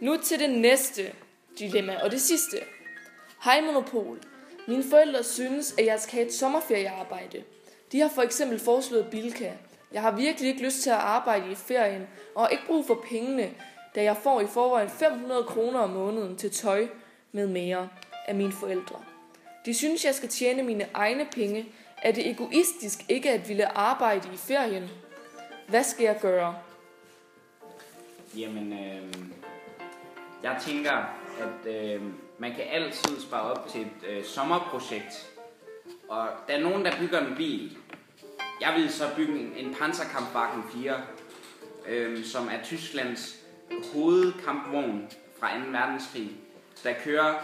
Nu til det næste dilemma og det sidste. Hej Monopol. Mine forældre synes, at jeg skal have et sommerferiearbejde. De har for eksempel foreslået Bilka. Jeg har virkelig ikke lyst til at arbejde i ferien, og har ikke brug for pengene, da jeg får i forvejen 500 kroner om måneden til tøj med mere af mine forældre. De synes, jeg skal tjene mine egne penge. Er det egoistisk ikke at ville arbejde i ferien? Hvad skal jeg gøre? Jamen, øh, jeg tænker, at øh, man kan altid spare op til et øh, sommerprojekt. Og der er nogen, der bygger en bil. Jeg vil så bygge en, en Panzerkampfwagen 4, øh, som er Tysklands hovedkampvogn fra 2. verdenskrig, der kører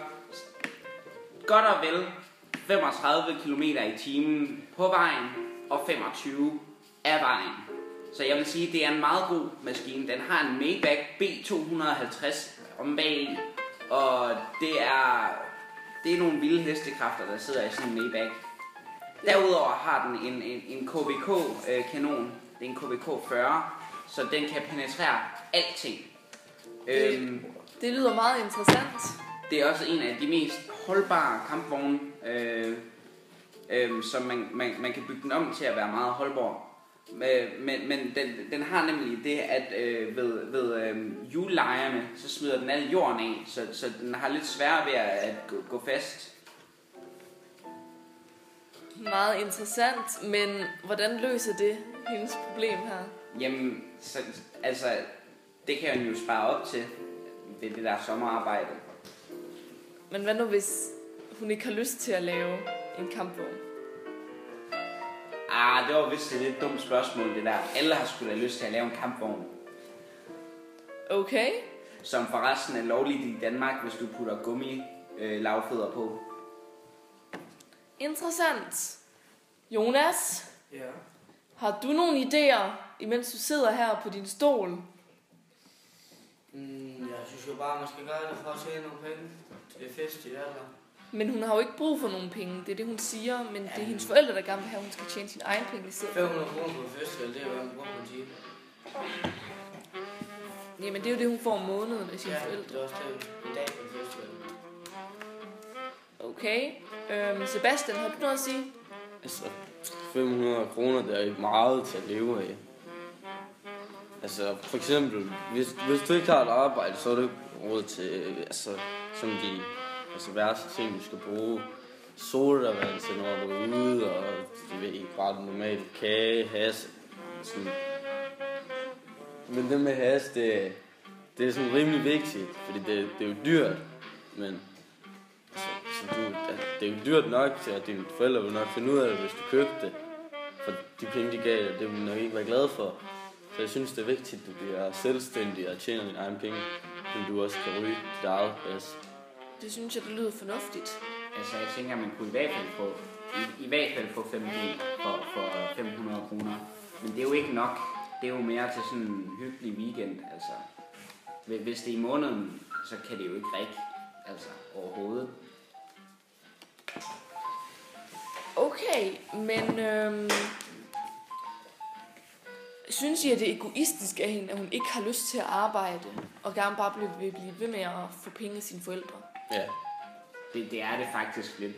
godt og vel 35 km i timen på vejen og 25 af vejen. Så jeg vil sige, at det er en meget god maskine. Den har en Maybach B250 om bag, og det er, det er nogle vilde hestekræfter, der sidder i sådan en Maybach. Derudover har den en, en, en KVK-kanon. Det er en KVK 40, så den kan penetrere alting. Øhm, Det lyder meget interessant. det er også en af de mest holdbare kampvogne, øh, øh, som man, man, man kan bygge den om til at være meget holdbar. Men, men, men den, den har nemlig det, at øh, ved, ved øh, julelejerne, så smider den al jorden af, så, så den har lidt sværere ved at, at gå, gå fast. Meget interessant, men hvordan løser det hendes problem her? Jamen, så, altså, det kan hun jo spare op til ved det der sommerarbejde. Men hvad nu, hvis hun ikke har lyst til at lave en kampvogn? Ah, det var vist et lidt dumt spørgsmål, det der. Alle har sgu da lyst til at lave en kampvogn. Okay. Som forresten er lovligt i Danmark, hvis du putter gummi øh, lavfødder på. Interessant. Jonas, Ja. har du nogle idéer, imens du sidder her på din stol? Mm, jeg synes jo bare, man skal gøre det for at tjene nogle penge til det fest i alder. Men hun har jo ikke brug for nogle penge. Det er det, hun siger. Men det er hendes forældre, der gerne vil have, at hun skal tjene sine egne penge i stedet. 500 kroner på en festival, det er jo, hvad man bruger på en time. Jamen, det er jo det, hun får om måneden af sine Ja, det forældre. er også det en dag på festival. Okay. Øhm, Sebastian, har du noget at sige? Altså, 500 kroner, det er ikke meget til at leve af. Altså, for eksempel, hvis, hvis du ikke har et arbejde, så er du ikke råd til, altså, som de altså, værste ting, du skal bruge. Sodavand til når du er ude, og de ved ikke, bare normalt kage, has, sådan. Men det med has, det, det er sådan rimelig vigtigt, fordi det, det er jo dyrt, men altså, så du, det er jo dyrt nok til, at dine forældre vil nok finde ud af det, hvis du købte det. For de penge, de gav dig, det vil du nok ikke være glad for. Så jeg synes, det er vigtigt, at du bliver selvstændig og tjener dine egne penge, men du også kan ryge dit eget pas. Det synes jeg, det lyder fornuftigt. Altså, jeg tænker, man kunne i hvert fald få, i, i hvert fald få 5 bil for, for 500 kroner. Men det er jo ikke nok. Det er jo mere til sådan en hyggelig weekend, altså. Hvis- det er i måneden, så kan det jo ikke række, altså, overhovedet. Okay, men øhm, synes I, at det er egoistisk af hende, at hun ikke har lyst til at arbejde, og gerne bare blive, vil blive ved med at få penge af sine forældre? Ja, Det, det er det faktisk lidt.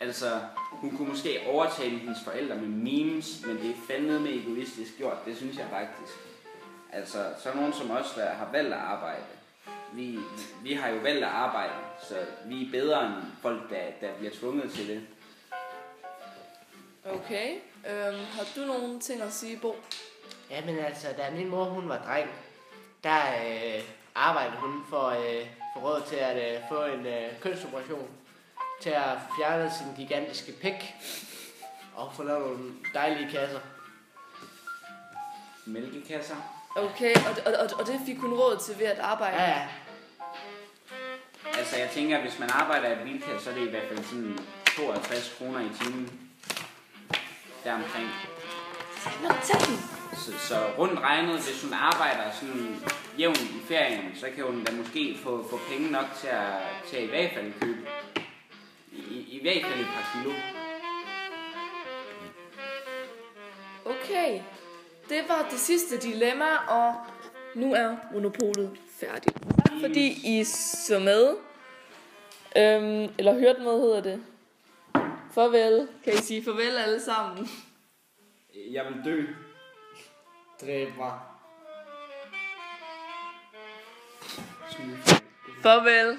Altså, hun kunne måske overtale hendes forældre med memes, men det er fandme med egoistisk gjort. Det synes jeg faktisk. Altså, så nogen som os, der har valgt at arbejde. Vi, vi har jo valgt at arbejde, så vi er bedre end folk, der, der bliver tvunget til det. Okay, øhm, har du nogle ting at sige, Bo? Jamen altså, da min mor hun var dreng, der øh, arbejdede hun for øh, få råd til at øh, få en øh, kønsoperation. Til at fjerne sin gigantiske pik. Og få lavet nogle dejlige kasser. Mælkekasser. Okay, og, og, og, og det fik hun råd til ved at arbejde? Ja, ja. Altså, jeg tænker, hvis man arbejder i et bilkasse, så er det i hvert fald sådan 52 kroner i timen. Deromkring. Så, så rundt regnet, hvis hun arbejder sådan jævnt i ferien, så kan hun da måske få, få penge nok til at, til at i hvert fald købe i, i, i hvert fald et par kilo. Okay, det var det sidste dilemma, og nu er monopolet færdigt. fordi I så med. Øhm, eller hørte med, hedder det. Farvel. Kan I sige farvel alle sammen? Jeg vil dø. Dræb mig. Farvel.